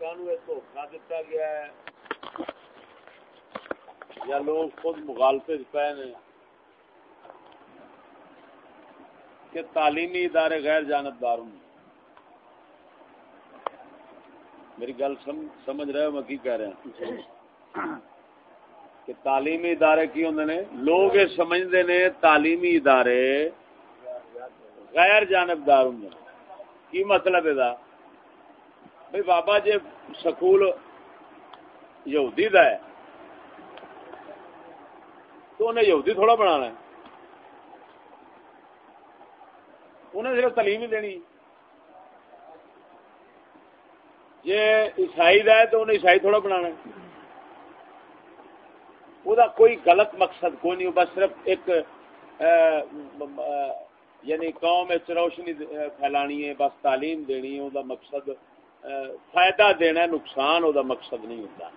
دھوکھا دیتا گیا ہے۔ یا لوگ خود مغالطے پے نے کہ تعلیمی ادارے غیر جانبدار ہوں۔ میری گل سمجھ رہے ہو میں کی کہہ رہا ہوں؟ کہ تعلیمی ادارے کی ہوں نے؟ لوگ یہ سمجھتے نے تعلیمی ادارے غیر جانبدار ہوں۔ کی مطلب ہے بھائی بابا جی سکول یہودی دا ہے، تو انہیں یہودی تھوڑا بنانا ہے۔ انہیں صرف تعلیم ہی دینی۔ یہ عیسائی دا ہے تو انہیں عیسائی تھوڑا بنانا ہے۔ وہ کوئی غلط مقصد کوئی نہیں بس صرف ایک یعنی قوم روشنی پھیلانی ہے، بس تعلیم دینی ہے وہ مقصد فائدہ دینا نقصان وہ مقصد نہیں ہوتا۔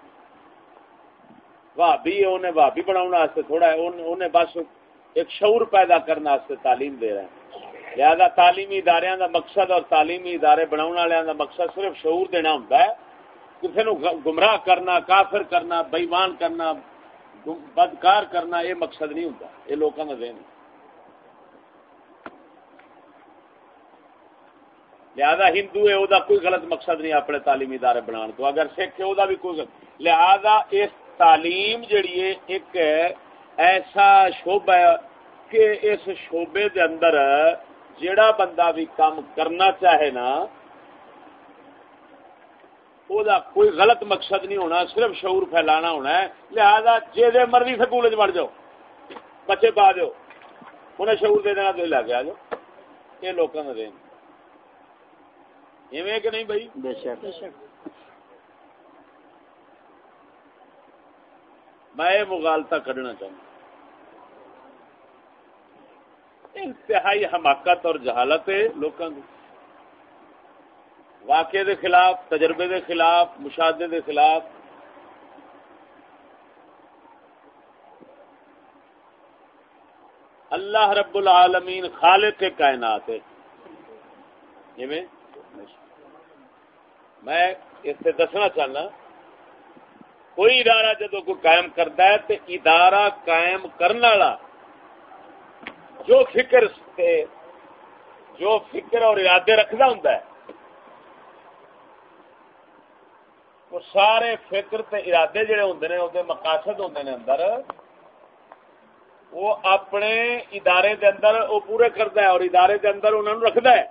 بھابی انہیں بھابی بنا تھوڑا انہیں بس ایک شعور پیدا کرنے تعلیم دے رہے ہیں۔ لہذا تعلیمی ادارے دا مقصد اور تعلیمی ادارے بنا والوں دا مقصد صرف شعور دینا ہوں کسی نو گمراہ کرنا، کافر کرنا بےمان کرنا بدکار کرنا، یہ مقصد نہیں ہوں یہ لوگوں کا دین لہذا ہندو ہے وہ کوئی غلط مقصد نہیں اپنے تعلیمی ادارے بنا تو، اگر سکھ ہے وہ بھی کوئی لہذا اس تعلیم جڑی ہے، ایک ایسا شعبہ ہے کہ اس شعبے دے اندر جڑا بندہ بھی کام کرنا چاہے نا، او دا کوئی غلط مقصد نہیں ہونا، صرف شعور پھیلانا ہونا ہے۔ لہذا جی مرضی سکول بڑھ جاؤ، بچے پا دو انہیں شعور دے دینا تو لے کے آ جاؤ۔ یہ لوگوں کا دین۔ ایویں کہ نہیں بھائی؟ بے شک۔ میں یہ مغالتا کھڑنا چاہوں۔ انتہائی حماقت اور جہالت ہے لوگوں کی واقعے دے خلاف تجربے دے خلاف مشاہدے دے خلاف۔ اللہ رب العالمین خالق کے کائنات ہے۔ میں اس سے دسنا چاہنا، کوئی ادارہ جدو کو قائم کرتا ہے تو ادارہ قائم کرنے والا جو فکر سے جو فکر اور ارادے رکھنا ہوں ہے، وہ سارے فکر تے ارادے جڑے ہوں نے وہ مقاصد ہوں نے اندر، وہ اپنے ادارے دے اندر وہ پورے کرتا ہے اور ادارے دے اندر انہوں رکھتا ہے۔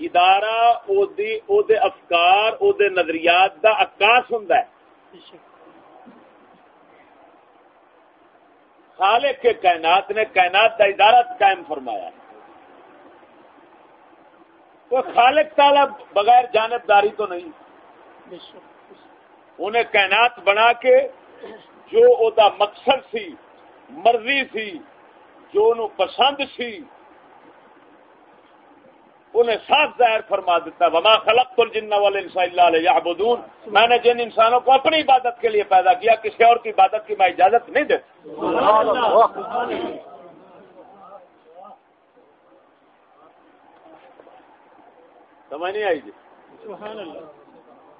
ادارہ او دی او دے افکار او دے نظریات دا عکاس ہوں خالق کے کائنات نے کائنات کا ادارہ قائم فرمایا وہ خالق تالا بغیر جانبداری تو نہیں۔ انہیں کائنات بنا کے جو او دا مقصد سی، مرضی سی، جو انہوں پسند سی انہیں صاف ظاہر فرما دیتا وما خلق الجن والانسان الا ليعبدون۔ میں نے جن انسانوں کو اپنی عبادت کے لیے پیدا کیا کسی اور کی عبادت کی میں اجازت نہیں دیتا۔ سمجھ نہیں آئی جی؟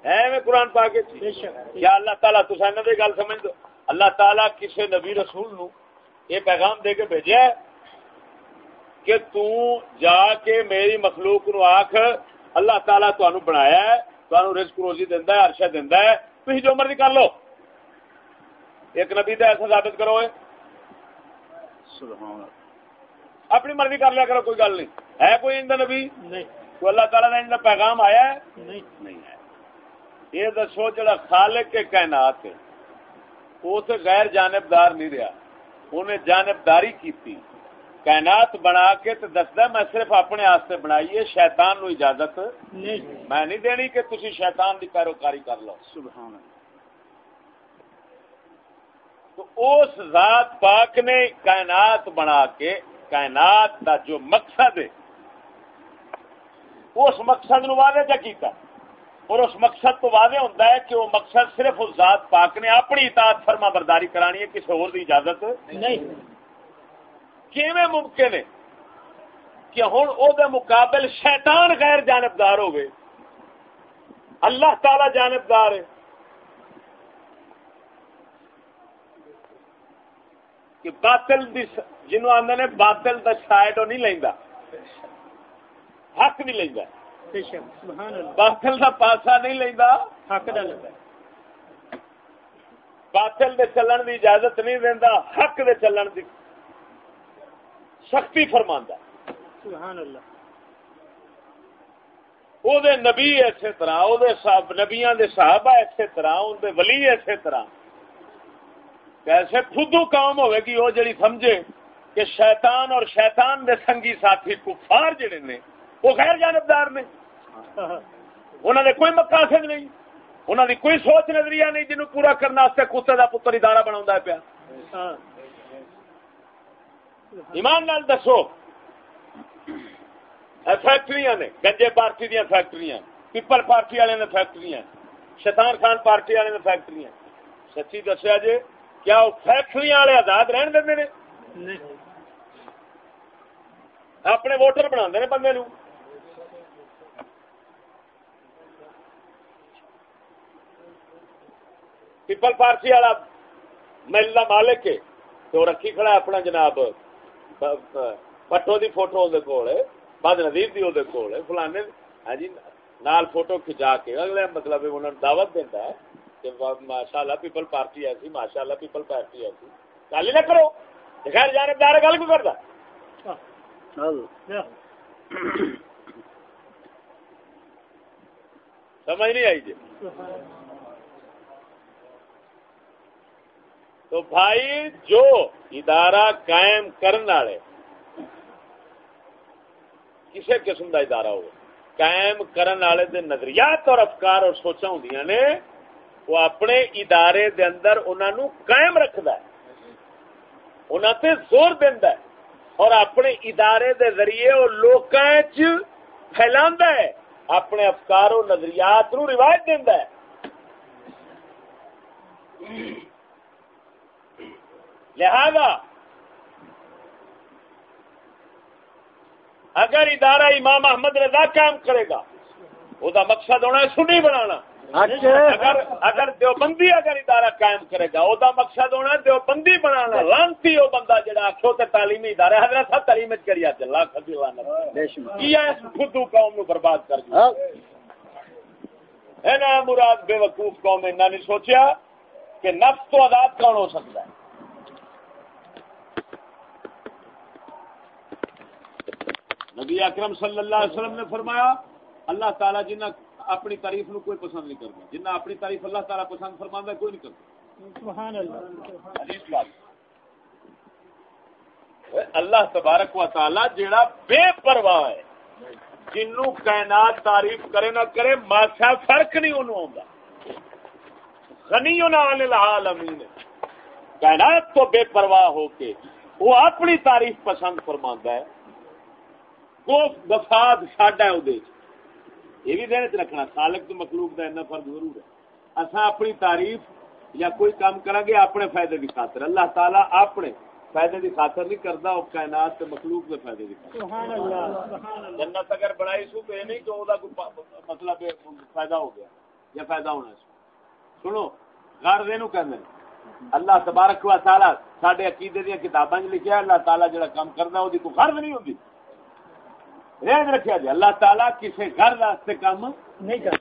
ہے میں قرآن پا کے کیا اللہ تعالیٰ تصا گل سمجھ دو۔ اللہ تعالیٰ کسی نبی رسول نو یہ پیغام دے کے بھیجا ہے کہ تو جا کے میری مخلوق نو آخ اللہ تعالیٰ تہن بنایا ہے تہن رزق روزی دینا ہے ارشا دینا ہے تھی جو مرضی کر لو۔ ایک نبی ایسا ثابت کرو اپنی مرضی کر لیا کرو کوئی گل نہیں۔ ہے کوئی ان نبی؟ نہیں۔ کوئی اللہ تعالیٰ ان پیغام آیا ہے؟ نہیں۔ ہے۔ یہ دسو جڑا خالق کے کائنات ہے وہ تو غیر جانبدار نہیں رہا۔ انہیں جانبداری کی تھی کائنات بنا کے تو دستا میں صرف اپنے آستے بنائی ہے شیطان نو اجازت میں نہیں دینی کہ تسی شیطان کی پیروکاری کر لو۔ سبحان تو اس ذات پاک نے کائنات بنا کے کائنات کا جو مقصد ہے اس مقصد نو واضح کیا کیتا۔ اور اس مقصد تو واضح ہوتا ہے کہ وہ مقصد صرف اس ذات پاک نے اپنی اطاعت فرما برداری کرانی ہے کسی اور اجازت؟ نہیں۔ کیویں ممکن ہے کہ ہوں او دے مقابل شیطان غیر جانبدار ہوگی اللہ تعالی جانبدار ہے۔ کہ باطل جنوب آدھے نے باطل کا سائڈ نہیں لینا حق نہیں لینا باطل کا پاسا نہیں لینا حق نہ لینا باطل دے چلن دی اجازت نہیں دینا حق دے چلن دی سختی فرما سبحان اللہ۔ او دے نبی اسی طرح او دے صاحب نبیاں دے صحابہ اسی طرح ان دے ولی اسی طرح۔ کیسے خودو کام ہوئے گی وہ جڑی سمجھے کہ شیطان اور شیطان دے سنگی ساتھی کفار جڑے نے وہ غیر جانبدار نے۔ انہوں نے کوئی مقاصد نہیں انہوں نے کوئی سوچ نظریہ نہیں جنہوں پورا کرنا کتے کا پتر ادارہ بنا پیا۔ ایمان لال دسو۔ فیکٹری نے، گنجے پارٹی دیا فیکٹری پیپل پارٹی والے نے فیکٹری شیطان خان پارٹی والے نے فیکٹری سچی دسیا جی کیا وہ فیکٹری والے آزاد رہن دیں اپنے ووٹر بنا بندے نو۔ پیپل پارٹی والا محل کا مالک ہے، تو رکھی کھڑا اپنا جناب۔ پٹو دی فوٹو کول بد ندیر دی کول فلانے ہاں جی نال فوٹو کھچا کے اگلے مطلب انہوں نے دعوت دیتا ہے کہ ماشاء اللہ پیپل پارٹی ایسی ماشاء اللہ پیپل پارٹی ایسی گل نہ کرو خیر جانے دار گل کیوں کرتا سمجھ نہیں آئی جی تو بھائی جو ادارہ قائم کرنے والے کسی قسم کا ادارہ ہو قائم کرنے والے دے نظریات اور افکار اور سوچا ہوں نے، وہ اپنے ادارے دے اندر انہوں قائم رکھد انہوں تے زور دینا اور اپنے ادارے دے ذریعے وہ لوگ پھیلا ہے، اپنے افکار و نظریات نو روایت دینا ہے۔ لہذا اگر ادارہ امام احمد رضا کام کرے گا وہ مقصد ہونا ہے سنی بنانا۔ اچھا۔ اگر اگر دیوبندی اگر ادارہ قائم کرے گا وہ مقصد ہونا ہے دیوبندی بنانا۔ لانتی وہ بندہ جڑا آخو تو تعلیمی ادارے حضرت صاحب تعلیم کری اللہ خبی خودو قوم نو برباد کر دیا ہے نا مراد بے وقوف قوم نے نہیں سوچیا کہ نفس تو آزاد کون ہو سکتا ہے؟ نبی اکرم صلی اللہ علیہ وسلم نے فرمایا اللہ تعالیٰ جنہ اپنی تعریف نو کوئی پسند نہیں کرتا جنہ اپنی تعریف اللہ تعالیٰ پسند فرما کوئی نہیں کرتا۔ سبحان اللہ۔ اللہ تبارک و تعالی جیڑا بے پرواہ ہے جنو کائنات تعریف کرے نہ کرے ماسا فرق نہیں انہوں آتا غنی عن العالمین۔ کائنات تو بے پرواہ ہو کے وہ اپنی تعریف پسند فرما ہے۔ وہ وفاد ساڈا ہے وہ یہ بھی رکھنا خالق تو مخلوق کا اتنا فرق ضرور ہے۔ اصا اپنی تعریف یا کوئی کام کریں گے اپنے فائدے کی خاطر۔ اللہ تعالیٰ اپنے فائدے کی خاطر نہیں کرتا وہ کائنات مخلوق کے فائدے کی خاطر۔ جنت اگر بنائی سو یہ نہیں کہ وہ مطلب فائدہ ہو گیا یا فائدہ ہونا سنو گھر دے کہ اللہ تبارک و تعالیٰ سارے عقیدے دیا کتابیں لکھا اللہ تعالیٰ جڑا کام کرنا وہ کوئی غرض نہیں ہوتی رہن رکھا جائے۔ اللہ تعالیٰ کسی گھر واسطے کام نہیں کر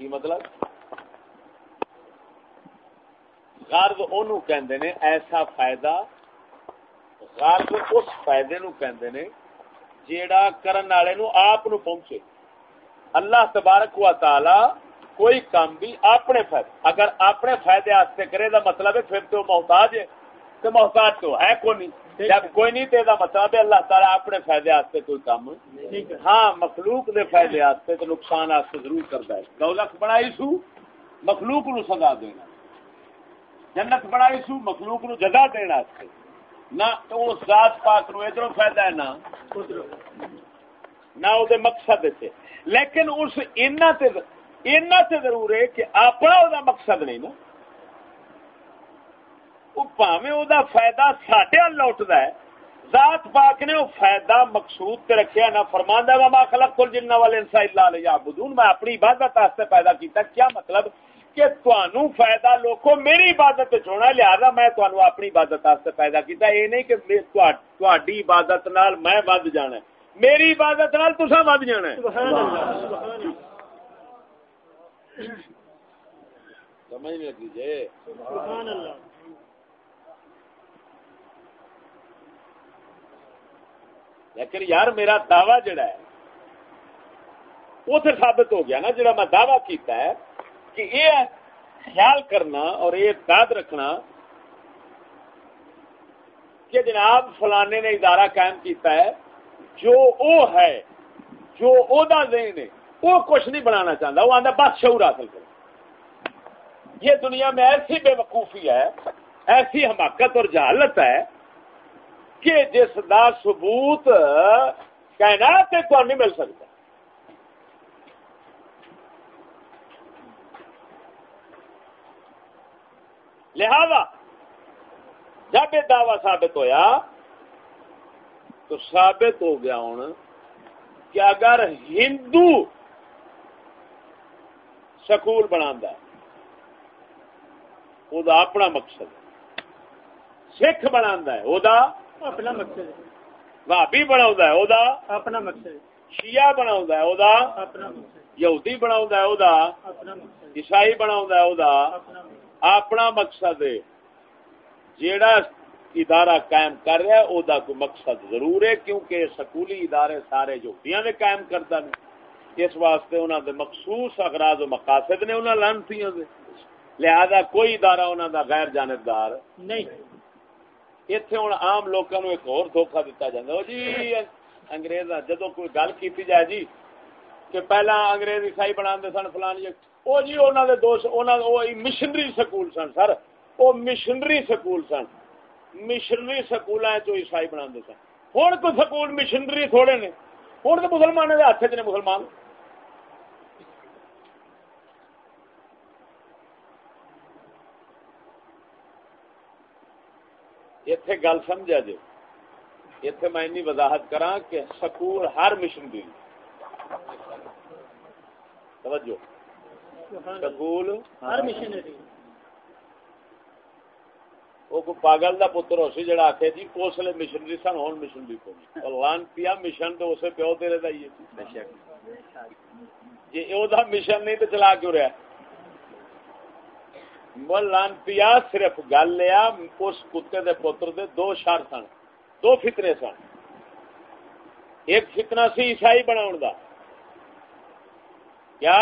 مطلب؟ غرض انہوں کہندے نے ایسا فائدہ، غرض اس فائدے نو کہندے نے جیڑا کرن والے نو آپ نو پہنچے۔ اللہ تبارک و تعالی کوئی کام بھی اپنے فائدے، اگر اپنے فائدے واسطے کرے، دا مطلب ہے پھر تو محتاج ہے، تو محتاج تو ہے کو نہیں؟ جب کوئی نہیں تو مطلب ہے اللہ تعالیٰ اپنے فائدے آستے کوئی کام۔ ہاں مخلوق دے فائدے آستے تو نقصان آستے ضرور کرتا ہے۔ دولت بنائی سو مخلوق نو سزا دینا۔ جنت بنائی سو مخلوق نو جگہ دینا نہ اس ذات پاک نو ادھر فائدہ ہے نہ۔ نہ وہ مقصد سے لیکن اس اینا تے اینا تے ضرور ہے کہ اپنا وہ مقصد نہیں نا۔ پاوے فائدہ ہے۔ ذات پاک نے وہ فائدہ مقصود تے رکھیا نہ فرماندا وا ما خلق کل جن والے الا لیعبدون میں اپنی عبادت واسطے پیدا کیتا کیا مطلب؟ کہ تانوں فائدہ لوکو میری عبادت تے چھوڑنا لہذا میں تانوں اپنی عبادت واسطے پیدا کیتا اے نہیں کہ تہاڈی عبادت نال میں ود جانا میری عبادت نال تساں ود جانا سبحان اللہ سمجھ لگی جے سبحان اللہ۔ لیکن یار میرا دعوی جڑا ہے، وہ تو ثابت ہو گیا نا، جڑا میں دعوی کیتا ہے کہ یہ خیال کرنا اور یہ یاد رکھنا کہ جناب فلانے نے ادارہ قائم کیتا ہے، جو او ہے، جو او دا ذہن ہے، وہ کچھ نہیں بنانا چاہتا، وہ آدھا بس شعور حاصل کرے۔ یہ دنیا میں ایسی بے وقوفی ہے، ایسی حماقت اور جہالت ہے کہ جس دا ثبوت کائنات کو نہیں مل سکتا۔ لہذا جب یہ دعوی ثابت ہویا تو ثابت ہو گیا ہوں کہ اگر ہندو سکول بنا اپنا مقصد سکھ بنا اپنا مقصد بھابی بنا اپنا مقصد شیعہ بنا اپنا یہودی بنا عیسائی بنا اپنا مقصد جیڑا ادارہ قائم کر رہا ہے او دا کوئی مقصد ضرور ہے کیونکہ سکولی ادارے سارے یہودیاں نے قائم کرتا ہے اس واسطے انہوں دے مخصوص اغراض و مقاصد نے انہوں لانتیاں دے لہذا کوئی ادارہ انہوں دا غیر جانبدار نہیں اتنے ہوں آم لوگوں ایک اور دھوکھا دتا جا جی انگریز جدو کوئی گل کی جائے جی کہ پہلا انگریز عیسائی بنا سن فلان جی وہ جی انہوں نے دوست مشنری سکول سن سر وہ مشنری سکول سن مشنری سکول عیسائی بنا سن ہوں کوئی سکول مشنری تھوڑے نے ہوں تو مسلمانوں کے ہاتھ چ نے مسلمان اتے گل سمجھا جی اتے میں وضاحت کرا کہ سکول ہر مشن دی۔ توجہ۔ سکول ہر مشن وہ کوئی پاگل دا پتر ہو سی جڑا آخے جی اس لیے مشنری سن ہوں مشنری کو لان پیا مشن تو اسے پیو تیرے کا ہی جی وہ مشن نہیں تو چلا کیوں رہا ملان پیا صرف گل لیا اس کتے دے پتر دے دو شر سن دو فطرے سن۔ ایک فتنا سی عیسائی بنا دا۔ کیا؟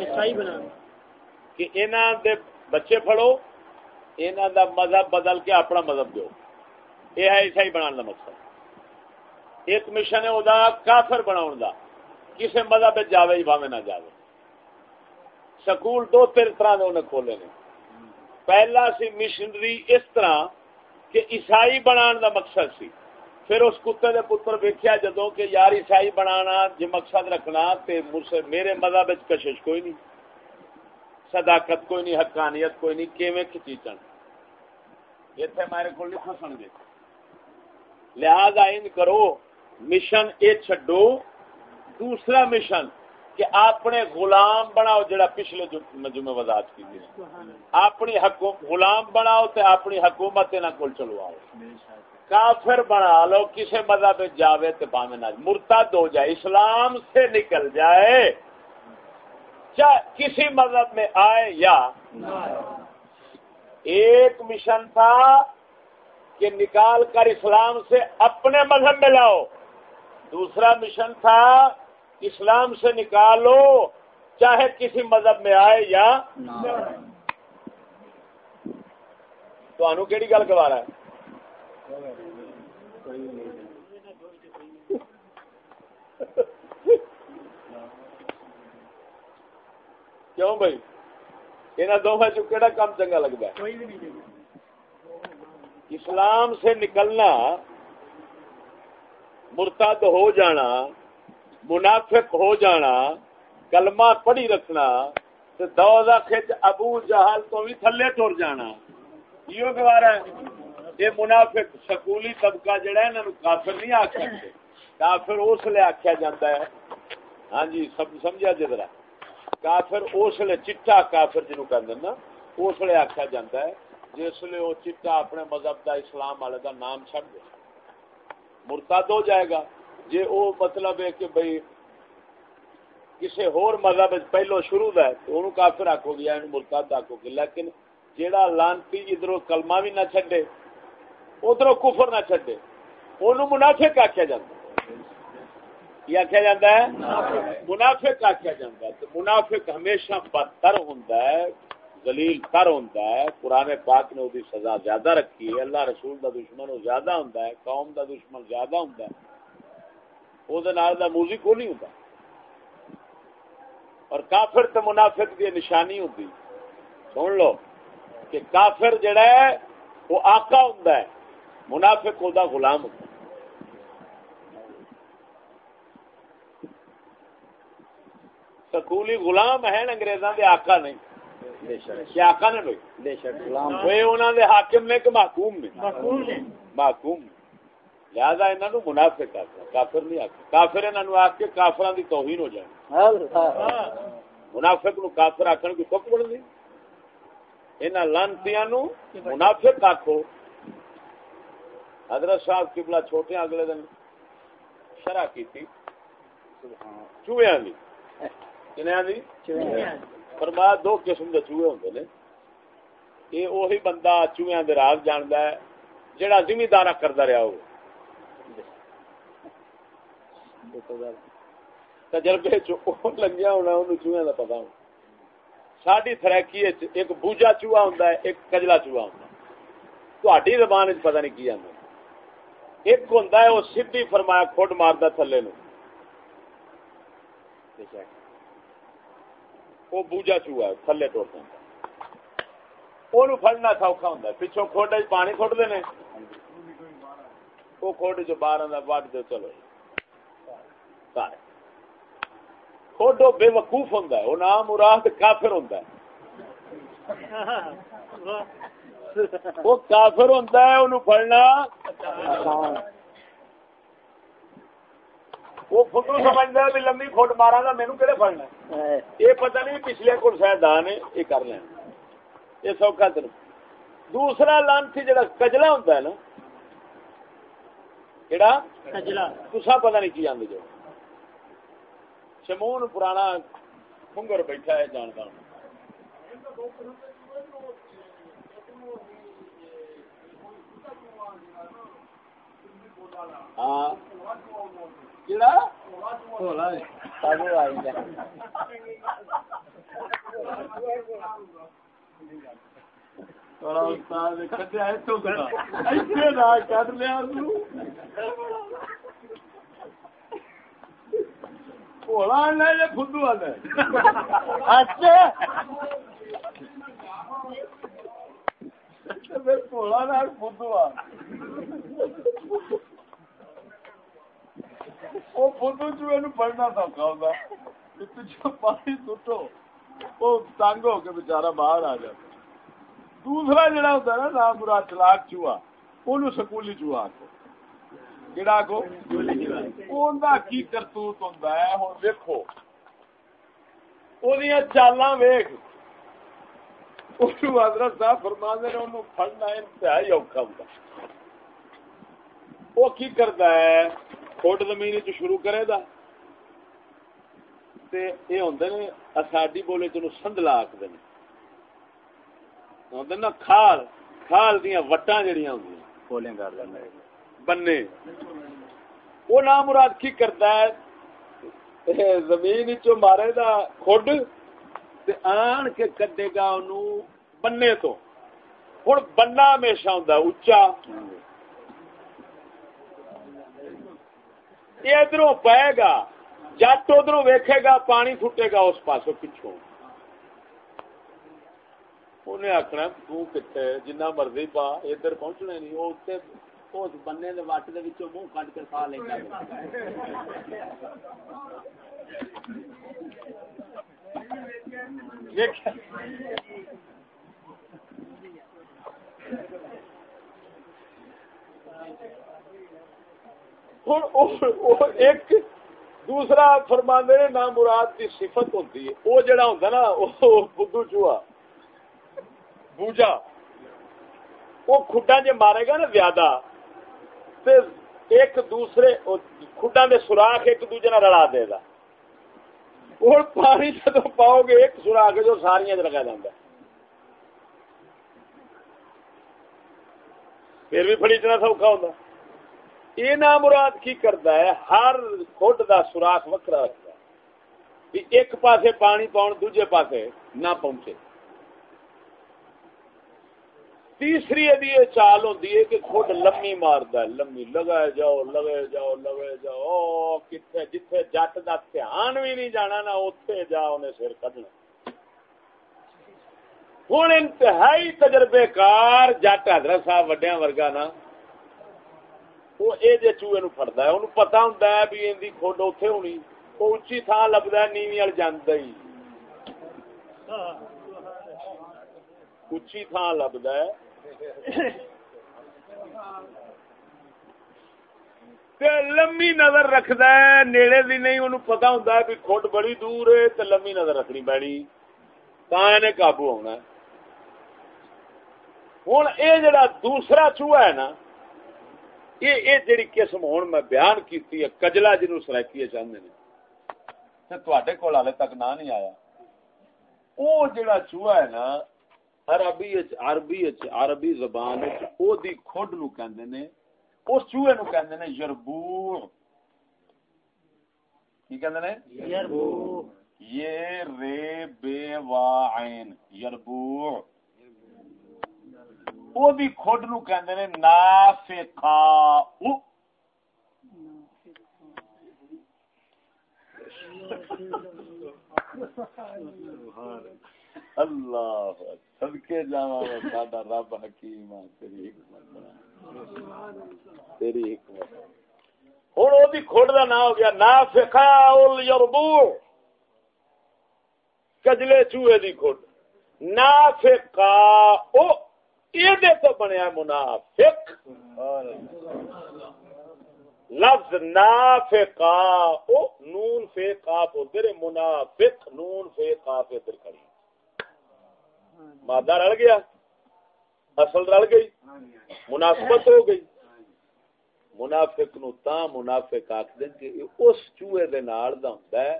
عیسائی بنا کہ انہاں دے بچے پڑھو انہاں دا مذہب بدل کے اپنا مذہب دو یہ ہے عیسائی بنا دا مقصد۔ ایک مشن ہے وہ کافر بنا دا۔ کسی مذہب جاوے ہی بھاوے نہ جاوے۔ سکول دو تین طرح دے انہیں کھولے نے۔ پہلا سی مشنری اس طرح کہ عیسائی بنان دا مقصد سی۔ پھر اس کتے دے پتر ویکیا جدو کہ یار عیسائی بنانا جی مقصد رکھنا تے میرے مذہب کشش کوئی نہیں۔ صداقت کوئی نہیں، حقانیت کوئی نہیں، کیویں کھچیچن؟ اتنے میرے کو لکھو سن لہذا ان کرو مشن اے چھڈو، دوسرا مشن کہ اپنے غلام بناؤ جڑا پچھلے جمعے وضاحت کی اپنی غلام بناؤ تے اپنی حکومت نہ کول چلواؤ۔ کافر بنا لو کسی مذہب جاوے تے باوے نہ مرتد ہو جائے اسلام سے نکل جائے۔ چاہے کسی مذہب میں آئے یا ایک مشن تھا کہ نکال کر اسلام سے اپنے مذہب میں لاؤ۔ دوسرا مشن تھا اسلام سے نکالو چاہے کسی مذہب میں آئے یا تو کیڑی گل گوارا ہے؟ کیوں بھائی؟ یہاں دونوں چکا کام چنگا لگتا ہے؟ اسلام سے نکلنا مرتد ہو جانا منافق ہو جانا، کلمہ پڑھی رکھنا، تے دوزہ کھچ ابو جہل تو بھی تھلے ٹر جانا۔ یہ گوارا ہے؟ یہ منافق سکولی طبقہ جڑا ہے، انہاں کافر نہیں آخ سکتے۔ کافر اس لیے آخیا جاتا ہے۔ ہاں جی سب سمجھا جی ذرا۔ کافر اس لیے چٹا کافر جنوب کہ نا، اس لیے آخیا جاتا ہے، جس لیے وہ چٹا اپنے مذہب دا اسلام والے دا نام چڑ دے۔ مرتد ہو جائے گا۔ جی وہ مطلب ہے کہ بھائی کسی ہور مذہب پہلو شروع دا ہے تو انہوں کافر آکو گے یا مرتد آکو گے، لیکن جیڑا لانتی ادھر کلمہ بھی نہ چھڈے، ادھر کفر نہ چھڈے انہوں منافق آخیا جاتا یہ آخیا جاتا ہے؟ منافق آخیا جاتا ہے۔ منافق ہمیشہ بدتر ہوں دلیل تر ہوں پرانے پاک نے وہ سزا زیادہ رکھی ہے، اللہ رسول دا دشمن وہ زیادہ ہوں قوم دا دشمن زیادہ ہوں وہ موزی کو نہیں ہوں اور کافر تو منافق کی نشانی ہوتی سن لو کہ کافر جڑا ہے وہ آقا ہوں منافق وہ غلام ہوں سکولی غلام ہیں انگریزاں دے آقا نہیں۔ کیا آقا نے بھائی۔ انہوں دے حاکم نے کہ محکوم نے؟ محکوم لہذا انہوں نے منافق آخر کافر نہیں آخر کافر انہوں آ کے کافران دی توہین ہو جائے منافق نو کافر آخر کی کک بڑھ دی انہوں لانتیاں منافق آخو حضرت صاحب قبلہ چھوٹے اگلے دن شرح کی تھی چوہیاں دی۔ فرمایا دو قسم کے چوہے ہوں نے۔ یہ وہی بندہ چوہیا کے راز جاند ہے جہاں زمیندار کرتا رہا ہو۔ تجربے لگیا ہونا چوہیا کا پتا ہونا ساری تھریکی ایک بوجا چوہا ہوں ایک کجلا چوہا ہوں تھی زبان پتہ نہیں کی جانا ایک ہوں وہ سی فرمایا کھڈ مارتا تھلے نو وہ بوجا چوہا ہے تھلے ٹوٹ جاتا وہ فڑنا سوکھا ہوں پچھوں کھوڈ پانی کھٹ دے وہ کھوڈ چ باہر آتا وڈ دو چلو۔ کھوڈو بے وقوف ہوں وہ نام مراد کافر ہوں وہ کافر ہوں فڑنا وہ فٹو سمجھتا ہے لمبی فٹ مارا گا مینو کہڑے فڑنا یہ پتہ نہیں پچھلے کو شاید یہ کر لینا یہ سوکھا تر۔ دوسرا لانسی جڑا کجلا ہوتا ہے نا کہڑا کسا پتہ نہیں کی جو۔ شمون پرانا کنگر بیٹھا ہے جانتا ہوں ہاں فدو اچھا۔ فدو پڑھنا سوکھا ہوگا پانی سٹو وہ تنگ ہو کے بچارا باہر آ جاتا دوسرا جڑا ہوتا ہے نا نام برا چلاک چوہا وہ سکولی چوہا آخو جڑا آخو کی کرتوت ہوں ہوں دیکھو وہ چالاں ویخ حضرت صاحب فرما نے انہوں پڑھنا انتہائی اوکھا ہوتا وہ کی کرتا ہے فٹ زمین چ شروع کرے دا تے اے ہوندے نے اساڈی بولے تے سندلا آکھدے نے ہوندے نا کھال کھال دیاں وٹاں جڑیاں ہوندیاں۔ کر بننے۔ وہ نام مراد کی کرتا ہے؟ زمین چو مارے دا کھڈ تے آن کے کڈے گا اونوں بننے تو۔ ہن بننا ہمیشہ اونچا۔ یہ ادھر پائے گا جٹ ادھر ویکھے گا پانی فٹے گا اس پاس پچھوں۔ انہیں آخنا تتے جنہ مرضی پا ادھر پہنچنے نہیں وہ اس بننے کے وٹ کے منہ کٹ کے سا لے ایک دوسرا فرماندے نے نام مراد کی صفت ہوتی ہے وہ جڑا ہوں نا بدھو چوہا بوجا وہ کھڈا جی مارے گا نا زیادہ، تے ایک دوسرے کھڈا دے سوراخ ایک دوجے رلا دے گا۔ اور پانی جدو پاؤ گے، ایک سوراخ جو ساری لگا جاتا پھر بھی فڑی سوکھا ہوتا یہ نام مراد کی کرتا ہے؟ ہر خڈ دا سوراخ وکرا رکھتا ہے۔ ایک پاسے پانی پاؤن، دوجے پاسے نہ پہنچے۔ تیسری یہ چال ہوتی ہے کہ خود لمی مارد لمی لگائے جاؤ لگے جاؤ لگے جاؤ کتنے جتھے جٹ کا دھیان بھی نہیں جانا نا اتے جا انہیں سر کھنا ہوں انتہائی تجربے کار جٹ حضرت صاحب وڈیا ورگا نا وہ یہ جی چوہے نو فٹتا ہے، انہوں پتا ہوں بھی ان کی کھڈ اتے ہونی وہ اچھی تھان لبدا نیوی وال جانا ہی۔ اچھی تھان لبدا ہے۔ لمبی نظر رکھد نیڑے دی نہیں، انہوں پتا ہوں بھی کھٹ بڑی دور ہے تو لمبی نظر رکھنی پینی تا قابو آنا ہوں یہ جڑا دوسرا چوہا ہے نا یہ جڑی قسم ہوں میں بیان کی کجلا جنوب سرائکی چاہتے ہیں۔ تے کول ہالے تک نہ نہیں آیا۔ وہ جڑا چوہا ہے نا عربی عربی عربی زبان او دی کھڈ نو کہندے نے اس چوہے نو کہندے نے یربوع۔ کی کہندے نے؟ یربوع۔ یہ رے بے وا عین یربوع۔ او دی کھڈ نو کہندے نے نافقا او اللہ صدقے جاواں ساڈا رب حکیم تیری حکمت تیری حکمت ہن او دی کھوڑ دا نام ہو گیا نافقا الیربوع۔ کجلے چوہے دی کھوڑ۔ نافقا او یہ دے تو بنیا منافق۔ لفظ نافقا او نون فے قاف ادھر منافق نون فے قاف ادھر کھڑی۔ مادہ رل گیا، اصل رل گئی، منافقت ہو گئی۔ منافق نو تا منافق آخد کہ اس چوہے دے نال دا ہوندا ہے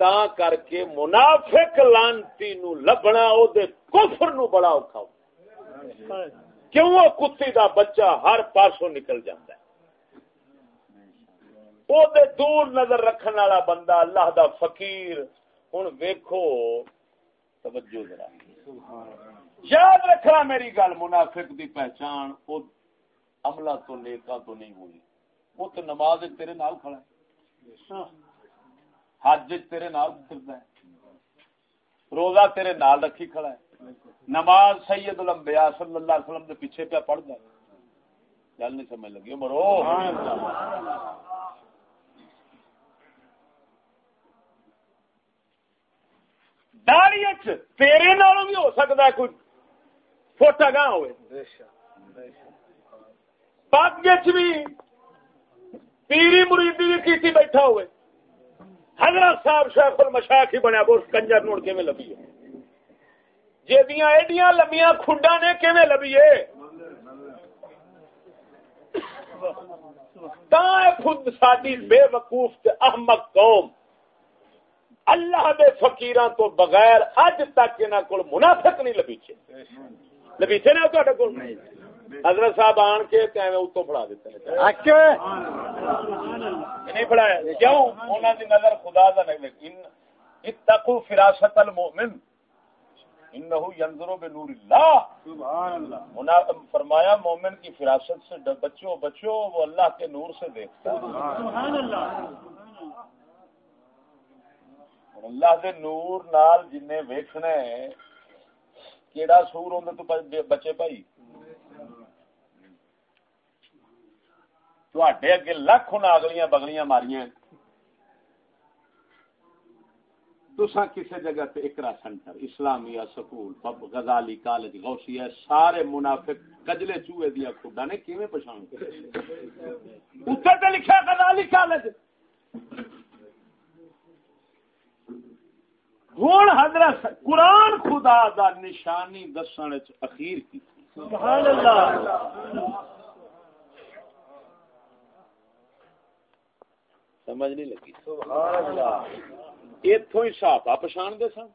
تا کر کے منافق لانتی نو لبنا، او دے کفر نو بڑا اوکھا ہو کیوں وہ کتی دا بچہ ہر پاسوں نکل جاندا ہے؟ او دے دور نظر رکھن والا بندہ اللہ دا فقیر، ہن ویکھو، توجہ ذرا۔ یاد رکھنا میری گل، منافق دی پہچان وہ عملہ تو نیکا تو نہیں ہوئی۔ وہ تو نماز تیرے نال کھڑا ہے۔ حج تیرے نال پھردا ہے۔ روزہ تیرے نال رکھی کھڑا ہے۔ نماز سید الانبیاء صلی اللہ علیہ وسلم دے پیچھے پہ پڑھدا ہے۔ گل نہیں سمجھ لگی مرو داڑی تیرے نالوں بھی ہو سکتا ہے کوئی۔ ہوئے۔ پگ بھی پیری مریدی بھی کیتی بیٹھا ہوئے۔ حضرت صاحب شیخ المشاق ہی بنیا بوس کنجر نوڑ کے میں لبی ہے؟ جیدیاں ایڈیاں لمیاں کھنڈا نے کے میں لبی ہے؟ تا خود ساڈی بے وقوف احمق قوم۔ اللہ دے فقیران تو بغیر اج تک انہاں کول منافق نہیں لبیچے۔ لبیچے نے تہاڈے کول؟ حضرت صاحب آن کے کیویں اوتوں پڑھا دیتے ہیں۔ اچھا نہیں پڑھایا کیوں؟ انہاں دی نظر خدا دا نہیں ان اتقوا فراست المؤمن۔ انه ينظر بنور اللہ۔ سبحان اللہ فرمایا مومن کی فراست سے بچو بچو وہ اللہ کے نور سے دیکھتا ہے۔ سبحان اللہ اللہ دے نور نال جن ویکھنا ہے، کیڑا سور ہوندا تو بچے بھائی؟ تواڈے اگے لاکھ ہن اگلیاں بگلیاں ماریاں۔ تسا کسی جگہ تے اقرا سینٹر اسلامیہ سکول، پب غزالی کالج، غوثیہ، سارے منافق کجلے چوہے دیا کھڈا نے کیویں پہچان اوپر تے لکھا غزالی کالج۔ ہوں حضرت قرآن خدا دا نشانی دسن اخیر کی۔ سبحان اللہ سمجھ نہیں لگی۔ سبحان اللہ اتو ہی صاحب پچھان دے سن؟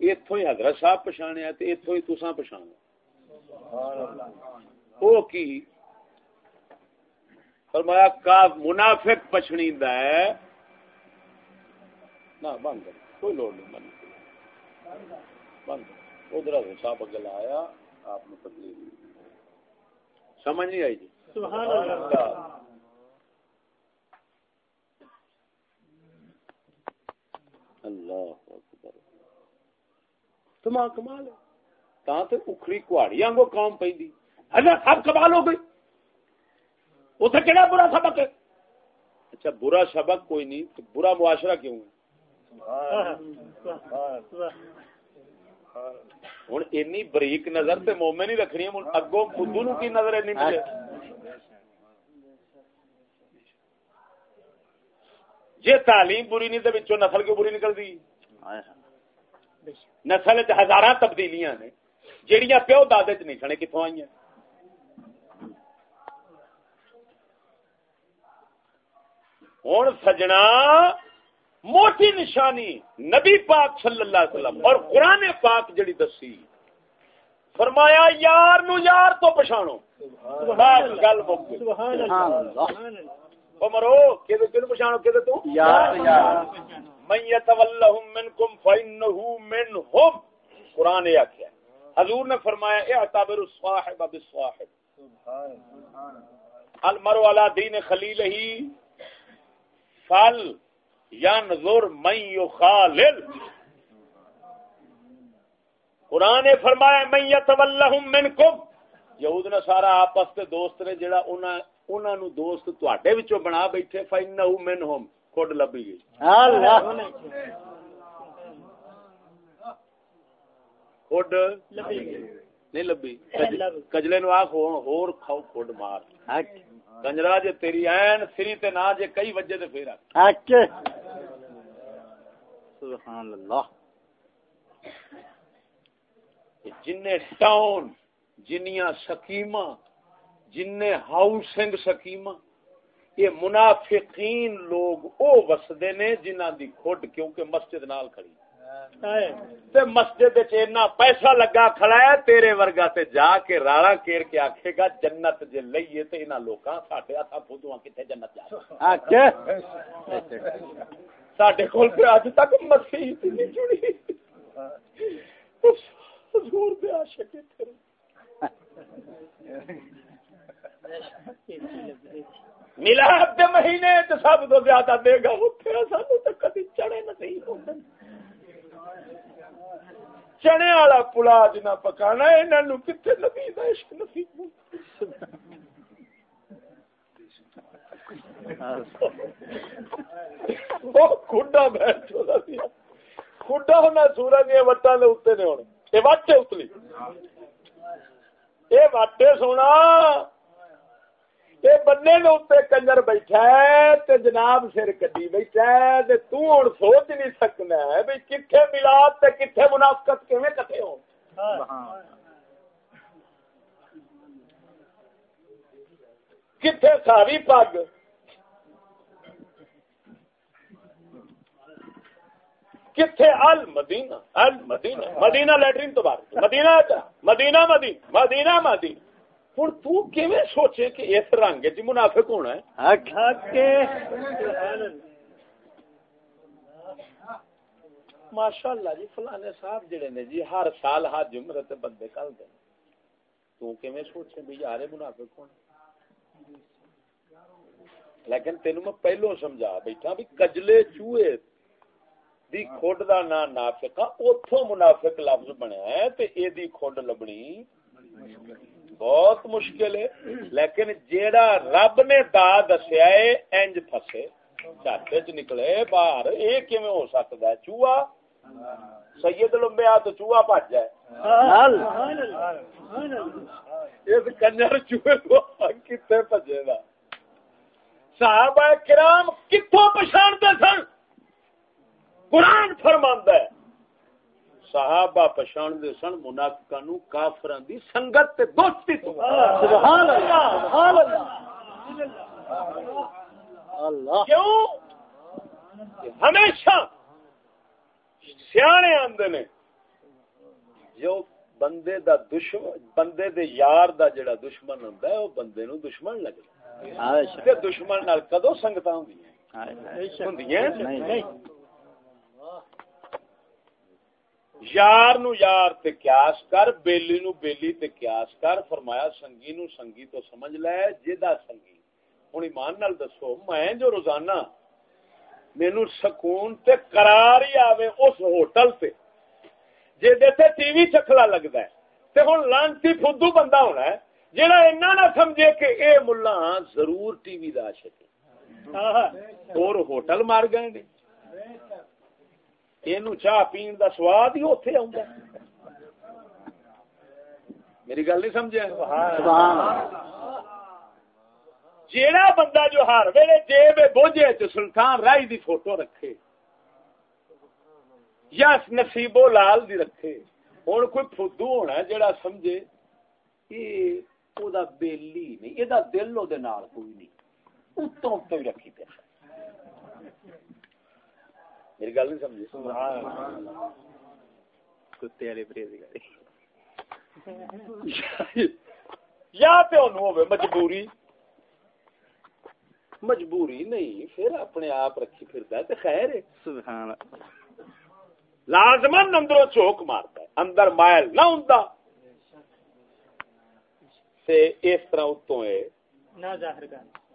اتو ہی حضرت صاحب پچھانے اتو ہی تسا پچھان وہ کی؟ فرمایا کا منافق پچھنی ہے۔ نہ بند کوئی لوڑ نہیں بند۔ بند۔ ادھر لایا آپ نے تکلیف سمجھ نہیں آئی جی؟ سبحان اللہ۔ اللہ اکبر۔ تمام کمال تا تے اکھڑی کوڑی آنگو قوم پیندی حضرت سب کمال ہو گئی۔ اوتھے کیڑا برا سبق ہے؟ اچھا برا سبق کوئی نہیں تو برا معاشرہ کیوں ہے؟ ہوں اینی بریک نظر تے مومن ہی رکھنی ہے اگوں خود نو کی نظر اینی جی تعلیم بری نہیں تو نسل کیوں بری نکلتی نسل ہزار تبدیلیاں نے جہیا پیو دادے چ نہیں سنے کتوں آئی ہوں سجنا موٹی نشانی نبی پاک صلی اللہ علیہ وسلم اور قرآن پاک جڑی دسی۔ فرمایا یار نو یار تو پچھاڑو گل مرو کہ پچھاڑو کہ فانه منهم قران نے آکھیا۔ حضور نے فرمایا اعتبر الصاحب بالصاحب۔ المرء على فل ينظر من يخالل قرآن نے فرمایا من يتولهم منكم یہود نے سارا آپس کے دوست نے جڑا انہاں انہاں نو دوست تواڈے وچوں بنا بیٹھے فینہ منهم. کھڈ لبی گئی۔ کھڈ نہیں لبی۔ کجلے نو آخ ہور کھاؤ کھڈ مار۔ کنجرا جے تیری این سری تے نہ جے کئی وجہ تے پھر سبحان اللہ۔ جن ٹاؤن جنیاں سکیماں جن ہاؤسنگ سکیماں یہ منافقین لوگ او وسدے نے جنہاں دی کھوٹ کیونکہ مسجد نال کھڑی۔ تے مسجد اینا پیسہ لگا کھڑا ہے تیرے ورگا تے جا کے راڑا کیر کے آکھے گا جنت جے لئیے تے انہاں لوکاں ساڈے ہتھاں پھودواں کتے جنت جا ساڈے کول تے اج تک مسیح نہیں جڑی۔ حضور دے عاشق تھے ملاد دے مہینے تے سب تو زیادہ دے گا اوتھے سانو تے کدی چڑے نصیب ہوندے چنے والا پلا جنا پکانا، انہاں نو کتے نبی دا عشق نصیب کھڈا بیٹھو دا دیا۔ کھڈا ہونا سورج دیا وٹاں دے اوتے نے ہن اے وٹے اتلی۔ اے وٹے سونا۔ بننے کنجر بیٹھا ہے تے جناب سر کٹی بیٹھا ہے تے تو ہن سوچ نہیں سکنا ہے بھئی کتھے ملاد تے کتھے منافقت کیویں کٹے ہو کتھے ساری پگ۔ کتھے؟ ال مدینہ ال مدینہ مدینہ لیٹرین تو باہر مدینہ مدینہ مدینہ مدینہ مدینہ ہوں تیویں سوچے کہ اس رنگ چ منافق ہونا ہے؟ ماشاء اللہ جی فلانے صاحب جڑے نے جی ہر سال حج عمر تے بندے کل دے تو کیویں سوچے بھی یار منافق ہونا لیکن تینوں میں پہلو سمجھا بیٹھا بھی کجلے چوہے دی کھوڈ دا نا نافقہ اوتھوں منافق لفظ بنیا ہے تے اے دی کھوڈ لبنی بہت مشکل ہے۔ لیکن جیڑا رب نے دا دسیا ہے انج پھسے چاٹے چ نکلے باہر یہ کیون ہو سکتا ہے؟ چوہا؟ سید لمبیا تو چوہا بج جائے۔ اس کنجر چوہے کو کتنے بجے گا۔ صحابہ کرام کتوں پچھاڑتے سن؟ قرآن فرماندہ ہے۔ صحابہ پچھان دے سن منافقہ نو کافران دی سنگت تے دوستی تو۔ سبحان اللہ سبحان اللہ کیوں؟ ہمیشہ سیانے آندے نے۔ جو بندے دا دشمن بندے دے یار دا جڑا دشمن ہوندا ہے او بندے نو دشمن لگدا ہے دشمن نال کدو سنگتاں ہوندیاں ہوندیاں نہیں۔ یار نو یار تے قیاس کر بیلی نو بیلی تے قیاس کر فرمایا سنگی نو سنگی تو سمجھ لے جدا سنگی۔ ہن ایمان نال دسو میں جو روزانہ مینو سکون تے قرار ہی آوے اس ہوٹل تے جے دے تے ٹی وی چکھلا لگدا ہے۔ تے ہن لانتی فدو بندہ ہونا ہے جڑا اینا نہ سمجھے کہ اے ملہ ضرور ٹی وی دا عاشق ہے۔ اور ہوٹل مار گئے نے۔ یہ چاہ پین دا سواد ہی اوتھے آؤں میری گل نہیں سمجھے؟ جیڑا بندہ جو ہر ویلے جیب بوجھے چ سلطان رائی دی فوٹو رکھے یا نصیبو لال دی رکھے ہوں کوئی فدو ہونا جیڑا سمجھے یہ بیلی نہیں یہ دل وہ کوئی نہیں اتوں ہی رکھی پہ میری گل نہیں سمجھی؟ کتے والے یا مجبوری۔ مجبوری نہیں پھر اپنے آپ رکھی پھرتا ہے خیر سبحان لازمن اندروں چوک مارتا ہے اندر مائل نہ ہوں اس طرح اتوں نہ ظاہر کرنا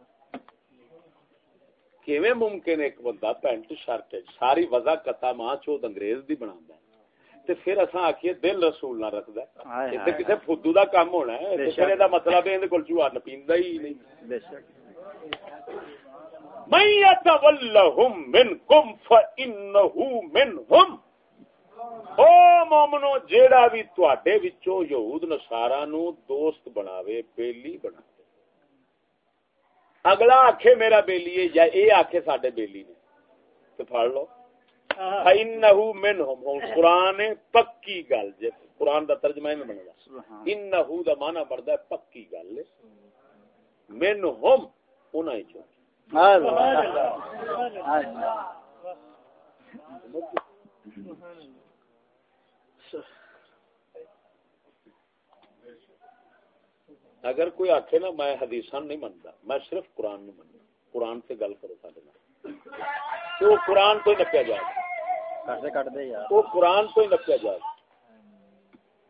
کیویں ممکن ایک بندہ پینٹ شرٹ ساری وضع کتا ماں انگریز دی تے پھر اساں آکھیے دل رسول نہ رکھدا ہے۔ تے کسے فدو دا کام ہونا ہے تے پھر دا مطلب ہے کول چوہا نہ پیندا ہی نہیں۔ بے شک۔ من فانه او مومنو جیڑا بھی تواڈے وچوں یہود نصارا نو دوست بناوے بیلی بناوے اگلا آخے میرا بیلی ہے یا یہ آخے سڈے بیلی نے تو پڑ لو قرآن پکی گل جی قرآن کا ترجمہ میں بنے گا دا ہے پکی گل اگر کوئی آخے نا میں حدیث نہیں منتا میں صرف قرآن نہیں منتا قرآن سے گل کرو سارے تو قرآن تو ہی نپیا جائے۔ وہ قرآن تو ہی نپیا جائے۔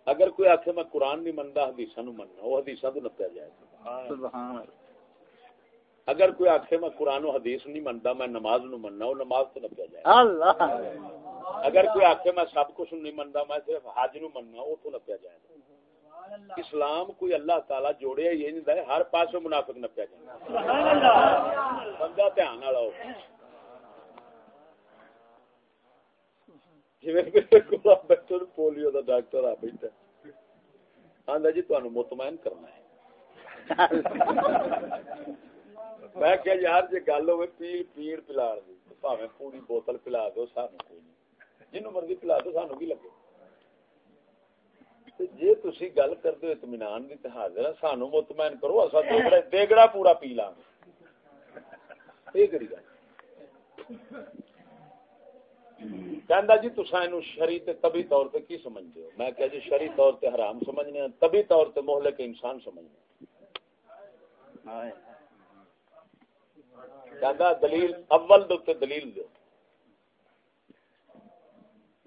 اگر کوئی آخے میں قرآن نہیں منتا حدیث نو مننا وہ حدیث تو نپیا جائے۔ اگر کوئی آخے میں قرآن و حدیث نہیں منتا میں نماز نو مننا وہ نماز تو نپیا جائے۔ اگر کوئی آخے میں سب کچھ نہیں منتا میں صرف حج نو مننا وہ تو نپیا جائے۔ اسلام کوئی اللہ تعالی جوڑے یہ نہیں ہر پاس منافق نپیا جائے۔ بندہ دھیان والا جی پولیو کا ڈاکٹر آ بیٹھا آدھا جی تمہیں مطمئن کرنا ہے۔ میں کہ یار جی گل ہوئے پیڑ پیڑ پلا دی پوری بوتل پلا دو سانو کوئی نہیں۔ جنوں مرضی پلا دو سانو کی لگے؟ جی تھی گل کرتے ہو اطمینان کی حاضر سانو مطمئن کرو اصا دیگڑا پورا پی لا یہ کری گل کہندا جی تسا اینو شرعی تے طبی طور تے کی سمجھدے ہو میں کہ جی شرعی طور تے حرام سمجھنے ہیں طبی طور تے مہلک انسان سمجھنے ہیں کہندا دلیل اول دو تے دلیل دو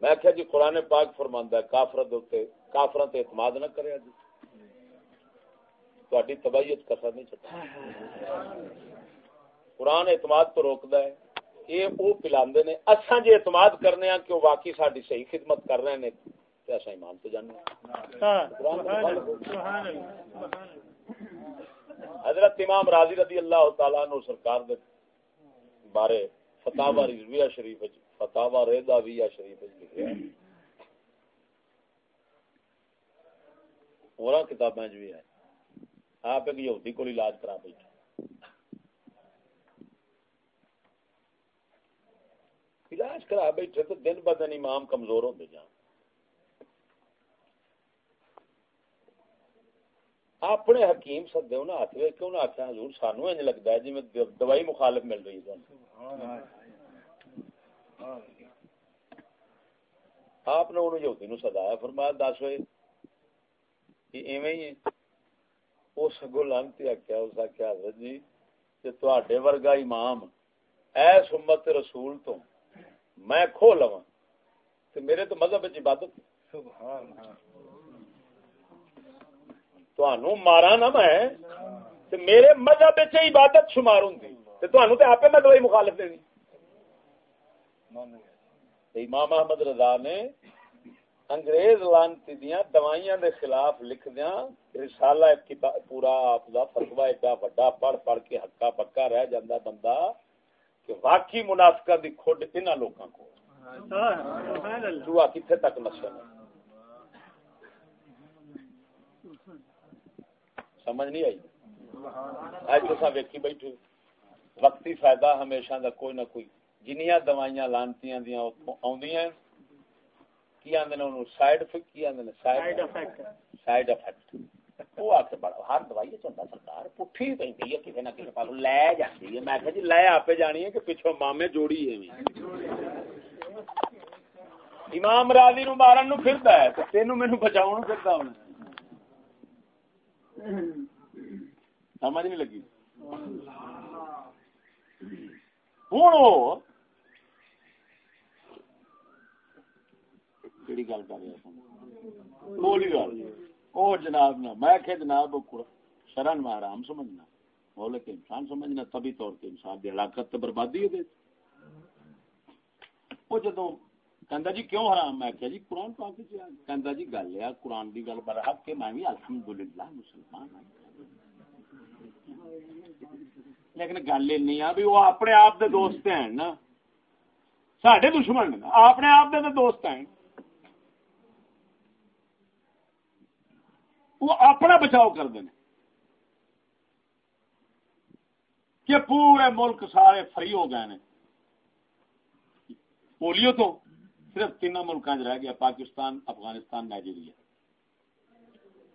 میں کہ جی قرآن پاک فرماندا ہے کافر دو تے کافر تے اعتماد نہ کرے جی تاری تباہیت کسر نہیں چکا قرآن اعتماد تو روکتا ہے۔ یہ وہ پلاندے نے، اساں جی اعتماد کرنے ہیں کہ وہ واقعی ساری صحیح خدمت کر رہے ہیں تے اساں ایمان تو جانے حضرت امام راضی رضی اللہ تعالیٰ عنہ سرکار دے بارے فتح رضویہ شریف فتح ریدا شریف لکھا اور کتابیں بھی ہے آپ ایک یہودی کو علاج کرا بیٹھے علاج کرا بیٹھے تو دن ب دن امام کمزور ہوتے جان۔ اپنے حکیم سدے انہیں ہاتھ ویک کے انہیں آخیا حضور سانو انج لگتا ہے جی میں دوائی مخالف مل رہی ہے آپ نے انہوں یہودی نو سدایا، فرمایا، دس ہوئے کہ ایویں ہی اس آخیا اس حضرت جی کہ ورگا امام ایس امت رسول تو میں کھو لوا میرے تو مذہب عبادت سبحان مارا نہ میں میرے مذہب عبادت شمار ہوں تو آپ میں دوائی مخالف دینی۔ امام احمد رضا نے انگریز لانتی دیا دوائیاں دے خلاف لکھ دیا رسالہ پورا آپ دا فتوا ایڈا وڈا پڑھ پڑھ کے ہکا پکا رہ جاندہ بندہ کہ واقعی منافقہ دی کھوڑ انہاں لوکاں کو دعا کتنے تک نشن سمجھ نہیں آئی؟ اج تو ویکھی بیٹھے وقتی فائدہ ہمیشہ دا کوئی نہ کوئی۔ جنیاں دوائیاں لانتیاں دیاں آندیاں کی آندے نے انہوں سائیڈ افیکٹ کی آندے نے سائیڈ افیکٹ سائیڈ افیکٹ وہ آ کے بڑا ہر دوائی چنتا سرکار پٹھی پہ ہے کسی نہ کسی پاس لے جاتی ہے میں کہ جی لے آپ جانی ہے کہ پچھو مامے جوڑی ہے امام راضی نو مارن نو پھردا ہے تینوں مینوں بچاؤ نو پھردا ہونا سمجھ نہیں لگی ہوں کیڑی گل کر رہا بولی گل او جناب نا میں کہ جناب شرن میں آرام سمجھنا۔ بولے کہ انسان سمجھنا تبھی طور پہ انسان کی ہلاکت تو بربادی ہے۔ وہ جدو کہندا جی کیوں حرام؟ میں کہ جی قرآن پاک وچ کہندا جی گل ہے، قرآن دی گل برحق کہ میں بھی الحمدللہ مسلمان ہوں لیکن گل نہیں آ بھی وہ اپنے آپ دے دوست ہیں نا۔ ساڈے دشمن اپنے آپ دے دوست ہیں۔ وہ اپنا بچاؤ کرتے ہیں کہ پورے ملک سارے فری ہو گئے ہیں پولیو تو، صرف تین ملک رہ گیا، پاکستان، افغانستان، نائجیریا۔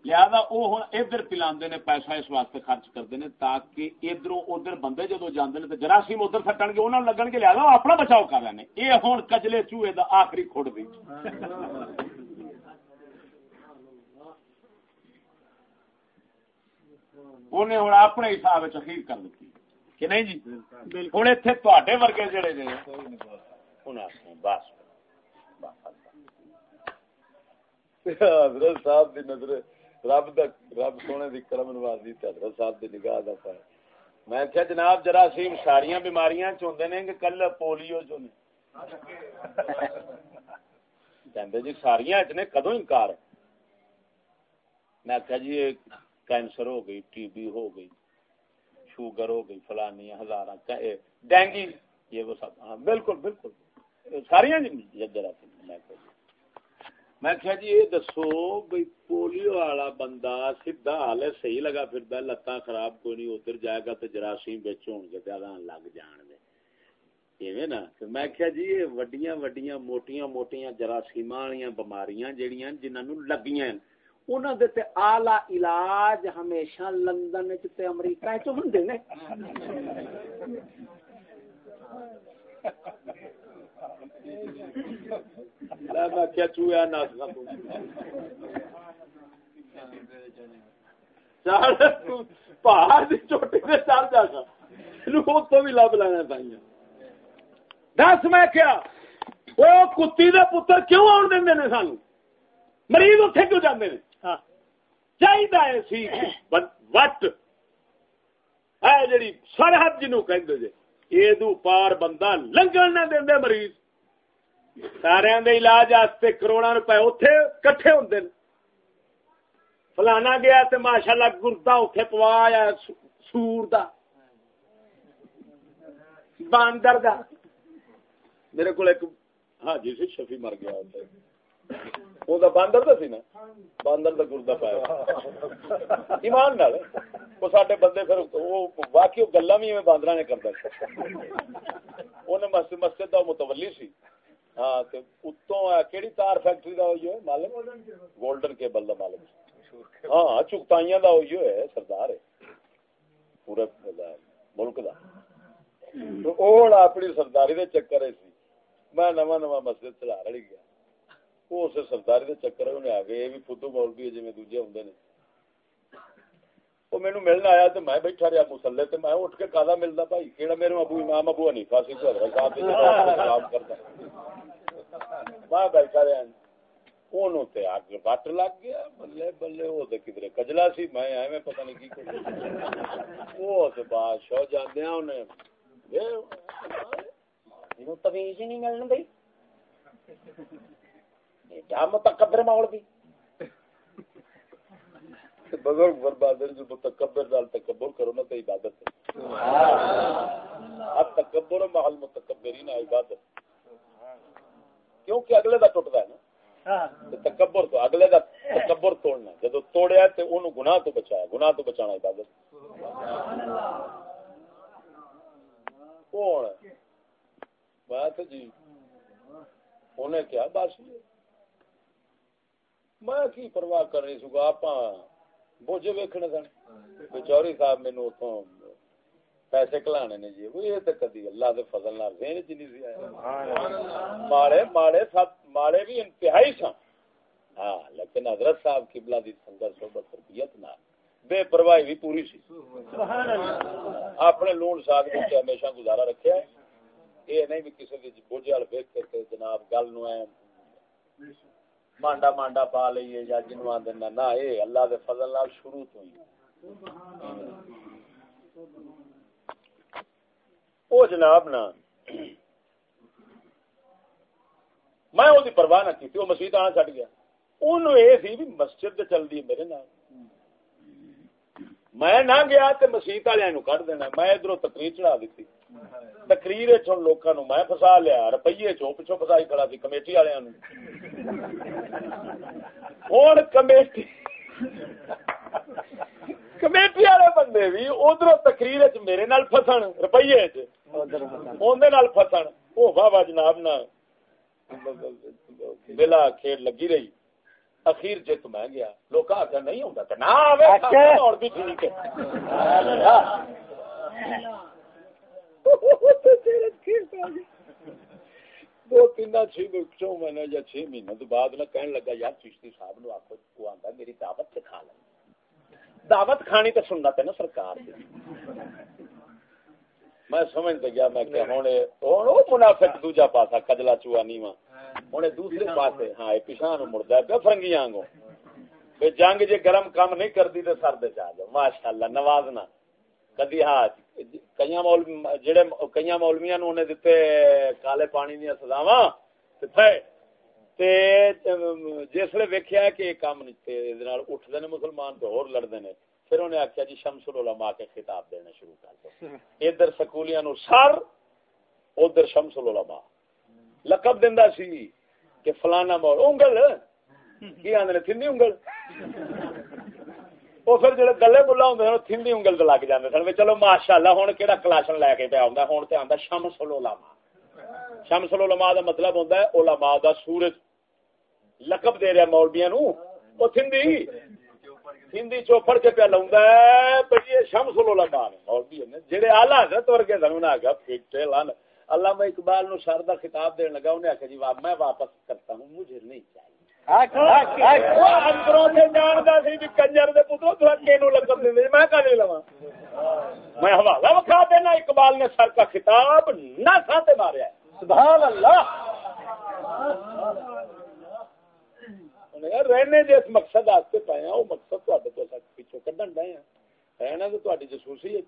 لہذا وہ ہوں ادھر پلا نے پیسہ اس واسطے خرچ کرتے ہیں تاکہ ادھر ادھر بندے جدو جانے تو جراثیم ادھر سٹن گے انہوں لگن گے لہذا اپنا بچاؤ کر رہے ہیں یہ ہوں کچلے چوہے کا آخری کھڑ دی۔ انہیں ہوں اپنے حساب اخیر کر دیتی کہ نہیں جی ہوں اتنے تے ورگے جڑے نے بس حضرت صاحب دی نظر رب دا رب سونے دی کرم نوازی تے حضرت صاحب دی نگاہ دا پا میں کیا جناب جراثیم ساریاں بیماریاں چ ہوندے نے کہ کل پولیو چ نے کہندے جی ساریاں اچ نے کدوں انکار میں کہا جی کینسر ہو گئی، ٹی بی ہو گئی، شوگر ہو گئی فلانی ہزار ڈینگی، یہ وہ سب۔ ہاں بالکل بالکل۔ ساری میں کیا جی یہ دسو بھائی پولیو والا بندہ سیدا حال ہے صحیح لگا پھر لتاں خراب کوئی نہیں، ادھر جائے گا تو جراثیم بچ ہو گے لگ جان گے۔ ایویں نا۔ میں کیا جی یہ وڈیاں وڈیاں، موٹیاں موٹیاں جراثیم والی بماریاں جہاں جنہوں لگیاں انہوں دے تے آلہ علاج ہمیشہ لندن تے امریکہ چ ہوندے نے۔ میں کیا چویا ناس پہاڑ دی چوٹی تے چڑھ جا سا۔ لوگ تو بھی لب لینا دس میں کیا؟ وہ کتی دے پتر کیوں آن دیں نے سانو؟ مریض اتنے کیوں جانے چاہیے سی وٹ؟ ہے جی سرحد جنو کہ یہ پار بندہ لنگن نہ دے مریض۔ سارے علاج کروڑا روپے اتے کٹھے ہوں فلانا گیا تو ماشاء اللہ گردا اتے پوایا سور دا۔ باندر دا۔ میرے کو ایک ہاں جی سی شفی مر گیا وہ باندر دا سی نا باندر دا گردا پایا ایمان نال وہ سارے بندے پھر وہ واقعی گلا بھی میں باندر نے کرتا انہیں مسجد کا متولی سی ہاں اتوں تار فیکٹری ہوئی ہے مالک گولڈن کیبل کا مالک ہاں چکتائیاں ہوئی ہے سردار ہے پورے ملک کا اپنی سرداری دے چکر سی میں نواں نواں مسجد چلا رہی گیا وہ اسے سرداری دے چکر ہے انہیں آ گئے یہ بھی فدو مولوی ہے جی میں دوجے ہوں نے وہ مینو ملنا آیا تو میں بیٹھا رہا مسلے تو میں اٹھ کے کالا ملتا بھائی کہڑا میرے ابو امام ابو حنیفا سی صاحب سلام کرتا میں بیٹھا رہا اونوں تے اگ بٹ لگ گیا بلے بلے وہ تے کدھر کجلا سی میں ایویں پتہ نہیں کی کر وہ تے بادشاہ جاندیاں انہیں تمیز ہی نہیں ملنا بھائی کیا متکبر ماحول بھی بزرگ بربادر جو متکبر دال تکبر کرو نا تو عبادت اب تکبر محل متکبرین عبادت۔ کیونکہ اگلے دا ٹوٹتا ہے نا۔ تکبر تو اگلے دا تکبر توڑنا جب توڑیا تو انہوں گناہ تو بچایا۔ گناہ تو بچانا عبادت۔ کون بات جی انہیں کیا؟ بس میں کی پرواہ کر رہی سکا آپ بوجھے ویکنے سن۔ چوری صاحب مینو اتوں پیسے کلانے نے جی۔ وہ یہ تو کدی اللہ دے فضل نہ ذہن چ نہیں سی آیا۔ ماڑے ماڑے سب ماڑے بھی انتہائی سن۔ ہاں لیکن حضرت صاحب قبلہ دی سنگت صحبت تربیت نہ بے پرواہی بھی پوری سی۔ اپنے لون ساگ وچ ہمیشہ گزارا رکھیا ہے۔ یہ نہیں بھی کسی دی بوجھے وال ویکھ کے جناب گل نو مانڈا مانڈا پا لئیے یا جنو آدھے نہ اے اللہ دے فضل نال شروع تو ہی۔ او جناب نا، میں وہ پرواہ نہ کی وہ مسیح آنا چڑھ گیا۔ انہوں یہ سی بھی مسجد چل دی میرے نال۔ میں نہ گیا تو مسیح والے کٹ دینا، میں ادھر تقریر چڑھا دیتی تقریر لوگوں نو میں فسا لیا روپیے چو پچھو فسائی کھڑا سی کمیٹی والے ہوں کمیٹی کمیٹی والے بندے بھی ادھر تقریر میرے نال فسن روپیے اندر فسن وہ واہ واہ جناب نہ بلا کھیل لگی رہی اخیر جت میں گیا لوگ آخر نہیں ہوں تو نہ اور بھی ٹھیک ہے دو تین چھ مہینے یا چھ مہینے تو بعد نہ کہنے لگا یار چشتی صاحب نو آخو کو آتا میری دعوت سے کھا لیں۔ دعوت کھانی تو سننا تے نا سرکار میں سمجھ گیا میں کہ ہوں منافق دوجا پاسا کجلا چوہا نیواں۔ ہوں دوسرے پاس ہاں پیچھا مڑتا پیا فرنگی آنگو جنگ جی گرم کام نہیں کرتی تو سر دے چاہ جاؤ۔ ماشاء اللہ نوازنا کدی ہاں کئی مولوی مولویا نو انہیں دیتے کالے پانی دیا سزاوا جسے ویکیا کہ یہ کام نہیں اٹھتے مسلمان تو ہور لڑتے ہیں پھر انہیں آخیا جی شمس العلماء کے خطاب دینا شروع کر دو ادھر سکولیاں نو سر ادھر شمس العلماء لقب دیندا سی کہ فلانا مول انگل کی آندے تھندی انگل وہ پھر جڑے گلے بلا ہوندے ہیں تھندی انگل تے لگ جاندے سن چلو ماشاءاللہ ہن کیڑا کلاشن لے کے پیا ہوندا ہن تے آندا شمس العلماء شمس العلماء دا مطلب ہوندا ہے علماء دا سورج لقب دے رہا مولویاں نو او تھندی تھندی چوپڑ کے پیا لوندا ہے بڑی شمس العلماء مولوی نے جڑے اعلی حضرت ورگے سن نہ گا پھٹے لان علامہ اقبال نو سر کا خطاب دین لگا انہیں آخیا جی میں واپس کرتا ہوں مجھے نہیں چاہیے میں حوالہ وکھا دینا اقبال نے سر کا خطاب نہ ساتے ماریا سبحان اللہ رہنے جس مقصد واسطے پائے وہ مقصد تے پیچھو کھڈن ڈے ہیں رہنا تو جسوسی ہے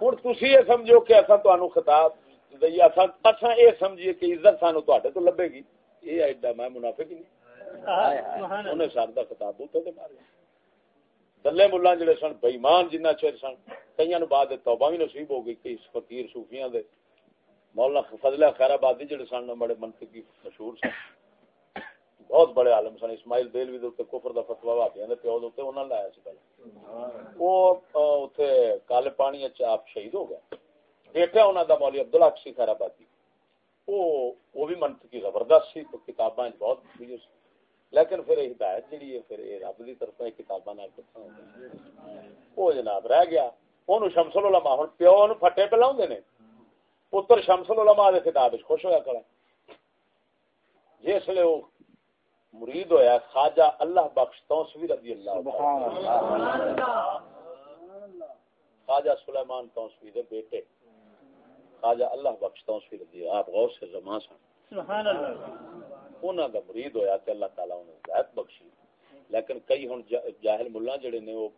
ہوں تھی یہ سمجھو کہ اصا تمہیں خطاب یہ سمجھیے کہ عزت سانو تو لبے گی یہ ایڈا میں منافق ہی نہیں انہیں سر کا خطاب اتنے مارے دلے ملا جڑے سن بئیمان جنہ چر سن کئی بعد توبہ بھی نصیب ہو گئی کئی فقیر صوفیاں دے مولانا فضل خیر آبادی جڑے سن بڑے منطقی مشہور سن بہت بڑے عالم سن اسماعیل دلوی دے اوتے کفر دا فتوی واپیاں دے پیو دے انہاں لایا سی پہلے او اوتھے کالے پانی وچ آپ شہید ہو گئے بیٹا انہاں دا مولوی اکسی خیر آبادی وہ بھی منطقی زبردست سی تو کتاباں بہت سی لیکن پھر ہدایت جڑی ہے پھر اے رب دی طرف کتاباں نال او جناب رہ گیا۔ اونوں شمس العلماء ہن پیو نو پھٹے پلاوندے نے۔ پتر شمس العلماء دے خطاب وچ خوش ہویا کڑا جس لے او مرید ہویا خواجہ اللہ بخش توسوی رضی اللہ سبحان اللہ۔ خواجہ سلیمان توسوی دے بیٹے۔ خواجہ اللہ بخش توسوی رضی۔ آپ غور سے زمان سن۔ سبحان اللہ۔ انہاں دا مرید ہویا کہ اللہ تعالی انہاں ہدایت بخشی۔ لیکن کئی ہن جاہل ملہ جڑے نے وہ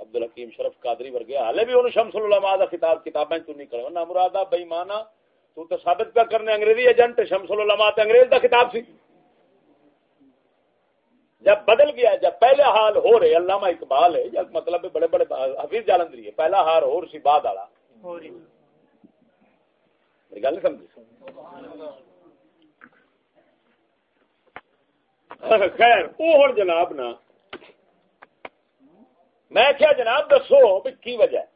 عبد الحکیم شرف قادری ورگے حالے بھی انہوں شمس العلماء دا خطاب کتابیں تو نہیں کرے۔ نہ مرادا بے ایمانا تو تو ثابت کر کرنے انگریزی ایجنٹ شمس العلماء تے انگریز دا خطاب سی۔ جب بدل گیا جب پہلے حال ہو رہے علامہ اقبال ہے مطلب بڑے بڑے حفیظ جالندری ہے پہلا ہار ہو سی بعد والا۔ گل نہیں سمجھی؟ خیر وہ جناب نا، میں کیا جناب دسو بھی کی وجہ ہے؟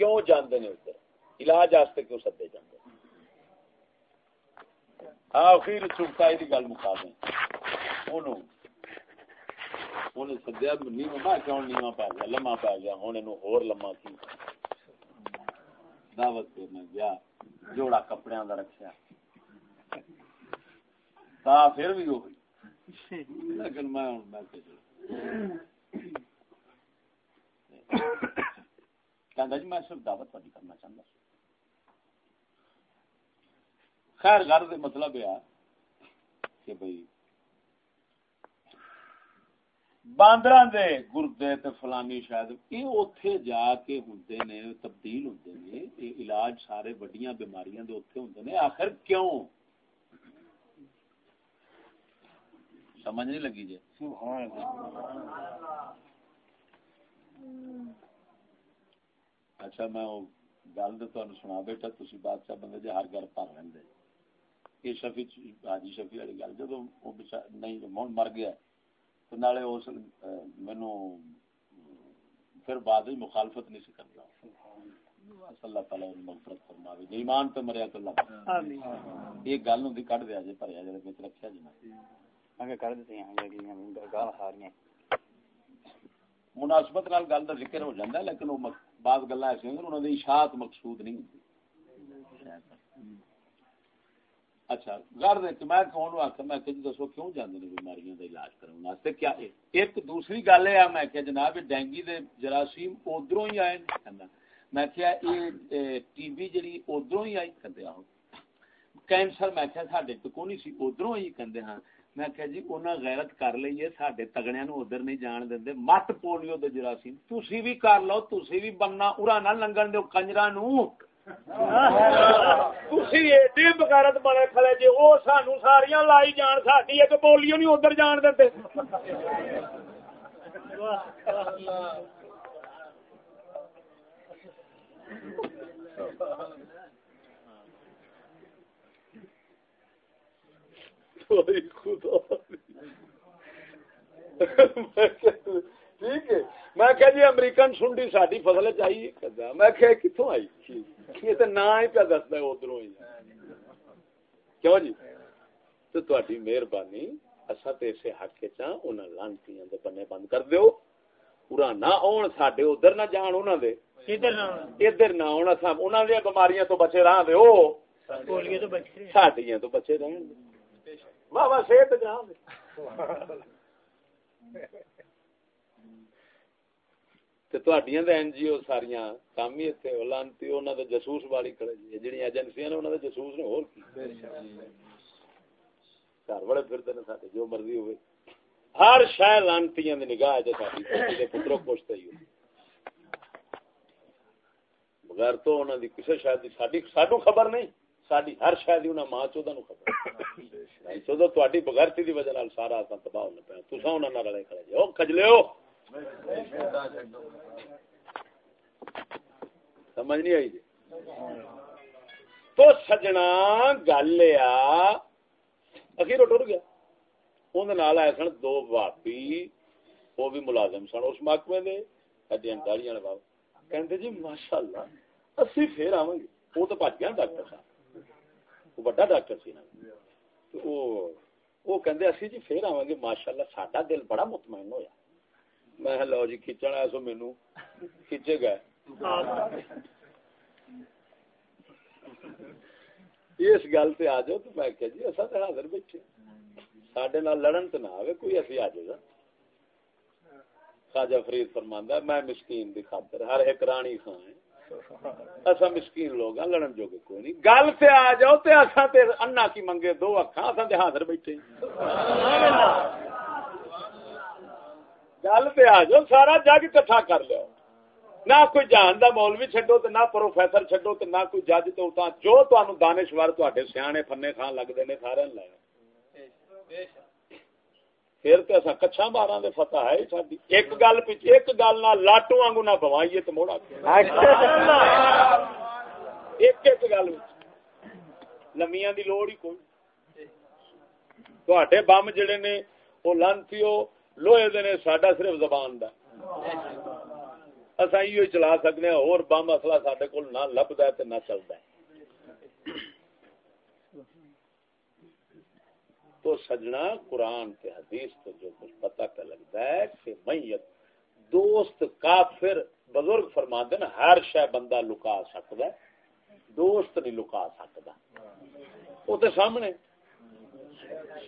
کیوں جانے نے ادھر؟ علاج واسطے کیوں سدے جانے آخر چکتا یہ گل مکا دیں سدیا نیو کیوں نیواں پی گیا لما پی گیا ہوں یہ ہور لما کی۔ دعوت پہ میں گیا، جوڑا کپڑے کا رکھا تا پھر بھی ہوئی لیکن میں جی میں صرف دعوت پڑی کرنا چاہتا خیر، گھر مطلب یہ کہ بھائی باندر دے گردے تے فلانی شاید۔ یہ اوتھے جا کے ہوندے نے تبدیل ہوندے نے یہ علاج سارے بڑیاں بیماریاں دے اوتھے ہوندے نے۔ آخر کیوں؟ سمجھ نہیں لگی جی۔ اچھا میں گل تو سنا بیٹا بادشاہ بندے ہر گھر پر رہے یہ شفی حاجی شفی والی گل جب وہ نہیں مر گیا۔ نالے اس مینو پھر بعد مخالفت نہیں سی کرتا اللہ۔ تعالی مغفرت فرماوے۔ جی ایمان تے مریا تو اللہ یہ گل ہوں کٹ دیا جی پریا جی رکھا جی مناسبت نال گل کا ذکر ہو جاتا ہے لیکن وہ بعض گلا ایسے ہیں انہوں نے اشاعت مقصود نہیں ہوتی اچھا گھر دے میں کون میں کہ جی دسو کیوں جاندے نے بیماریاں دا علاج کرن واسطے؟ کیا ایک دوسری گل ہے میں کہ جناب ڈینگی دے جراثیم ادھروں ہی آئے میں کیا اے ٹی بی جڑی ہی آئی کہندے کینسر میں کیا ساڈے تو کونی سی، ادھروں ہی کہندے ہاں۔ میں کہ جی انہاں غیرت کر لئیے ساڈے تگڑیاں نو ادھر نہیں جان دیندے مت پولیو دے جراثیم۔ تسی بھی کر لو، تسی بھی بننا اڑا نہ لنگن دیو کنجراں نو۔ ایڈی بغیرت بنے کھڑے جی او سانو ساریاں لائی جان ساڈی ایک پولیو نہیں ادھر جان دیندے ٹھیک ہے میں کہ جی امریکن سنڈی ساری فصل چاہیے میں کہ کتوں آئی یہ تو نہ ہی پہ دستا ادھر ہی کیوں جی تو تاری مہربانی اصا تو اسے حق چاہ ان لانتی بنے بند کر دیو پورا نہ آن سڈے ادھر نہ جان انہوں دے ادھر نہ آن اصا انہوں دیا بیماریاں تو بچے رہا دے سڈیا تو بچے رہن واہ واہ صحت این جی او ساریاں کام ہی اتنے لانتی نے جسوس والی کھڑے جی جہاں ایجنسیاں نے انہوں نے جسوس نے ہور گھر بڑے پھرتے ہیں سارے جو مرضی ہوئے ہر شہ لانتی نگاہ پتروں پوچھتے ہی بغیر تو انہوں نے کسی شاید سانو خبر نہیں ساری ہر شاید انہیں ماں چودہ نو خبر چودہ تاری بغیرتی دی وجہ سارا تباہ ہونا پیا تصا انہوں نے رلے کھڑے جی کجلے سمجھ نہیں آئی جی؟ تو سجنا گل اخیر ٹر گیا۔ اندر آئے سن دو باپی وہ بھی ملازم سن۔ اس محکمے دے، ہڈیاں داڑیاں بابا۔ کہندے جی ماشاء اللہ اسی پھر آواں گے۔ وہ تو بچ گیا ڈاکٹر صاحب۔ وہ بڑا ڈاکٹر سی نا۔ وہ کہندے اسی جی پھر آواں گے۔ ماشاء اللہ ساڈا دل بڑا مطمئن ہویا۔ میں لو جی کھچن آیا سو مینو کھچے گئے اس گل سے آ جاؤ تو میں کہ جی اصا تو حاضر بیٹھے سڈے لڑن تو نہ آئے کوئی اسی آ جائے گا خواجہ فرید فرماندہ میں مسکین دی خاطر ہر ایک رانی خان اصا مسکین لوگ ہیں لڑن جو کوئی نہیں گل سے آ جاؤ تے اصا تے انا کی منگے دو اکھاں اصا تے حاضر بیٹھے سبحان اللہ گل پہ آ جاؤ، سارا جگ کٹھا کر لو۔ نہ کوئی جان دا مولوی چڈو تو نہ پروفیسر چڈو تو نہ کوئی جج تو جو تمہیں دانشور تے سیانے فنے خان لگتے ہیں سارے لے۔ پھر تو اصا کچھا بارہ دے فتح ہے۔ ساری ایک گل پیچھے، ایک گل نہ لاٹو وگو نہ بوائیے تو موڑا۔ ایک ایک گل لمیاں دی لوڑ ہی کوئی۔ تے بم جڑے نے وہ لانتی لوہے دے نے ساڈا صرف زبان دا۔ اصا یہ چلا سکتے ہیں اور بم اصلا سڈے کو نہ لبدا ہے نہ چلتا ہے۔ تو سجنا قرآن کے حدیث تو جو کچھ پتہ پہ لگتا ہے کہ میت دوست کافر بزرگ فرما دین ہر شہ بندہ لکا سکتا ہے، دوست نہیں لکا سکتا وہ تو سامنے۔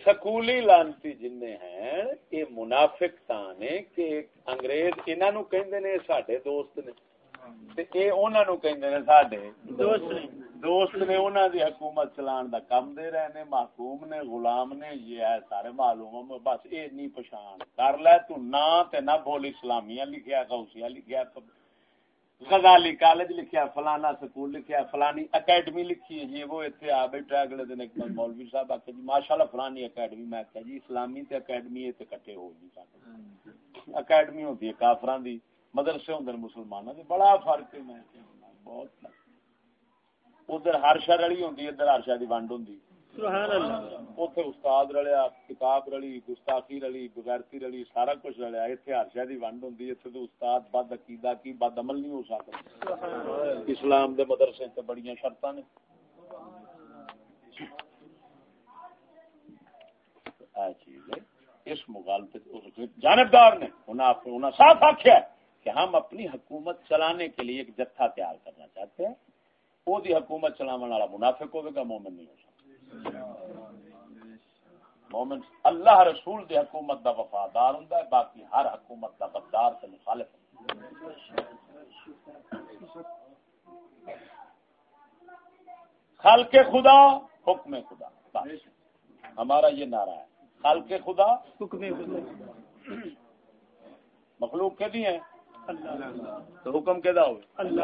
سکولی لانتی جن ہیں یہ منافق تانے کہ انگریز انہوں نے کہندے نے ساڈے دوست نے۔ تے انہاں نو کہندے نے ساڈے دوست نے۔ دوست نے انہاں دی حکومت چلان دا کم دے رہے نے محکوم نے غلام نے یہ ہے سارے معلوم بس اے نہیں پہچان۔ کر لے تو نہ تے نہ بول اسلامیہ لکھیا غوثیہ لکھیا غزالی کالج لکھیا، فلانا سکول لکھیا، فلانی اکیڈمی لکھی ہے جی وہ اتنے آ بیٹھا اگلے دن ایک مولوی صاحب آ جی ماشاء اللہ فلانی اکیڈمی، میں آخیا جی اسلامی تے اکیڈمی تے کٹے ہو جی۔ اکیڈمی ہوتی ہے کافران دی، مدرسے ہوں مسلمانوں سے بڑا فرق ہے میں بہت ادھر ہر شہ رلی ہوں ادھر ہر شہ کی ونڈ ہوں اتنے استاد رلیا کتاب رلی گستاخی رلی بغیرتی رلی سارا کچھ رلیا اتنے ہر کی ونڈ ہوں اتنے تو استاد بد عقیدہ کی بد عمل نہیں ہو سکتا اسلام دے مدرسے تے بڑی شرط نے۔ اس جانبدار نے آخیا کہ ہم اپنی حکومت چلانے کے لیے ایک جتھا تیار کرنا چاہتے ہیں۔ وہ حکومت والا منافق ہوگا مومن نہیں ہو سکتا۔ مومن اللہ رسول دی حکومت دا وفادار ہوں باقی ہر حکومت دا بدار سے مخالف خلق خدا، حکم خدا۔ ہمارا یہ نعرہ ہے۔ خلق خدا، حکم خدا۔ مخلوق کے بھی ہیں۔ اللہ تو حکم کے داؤ اللہ۔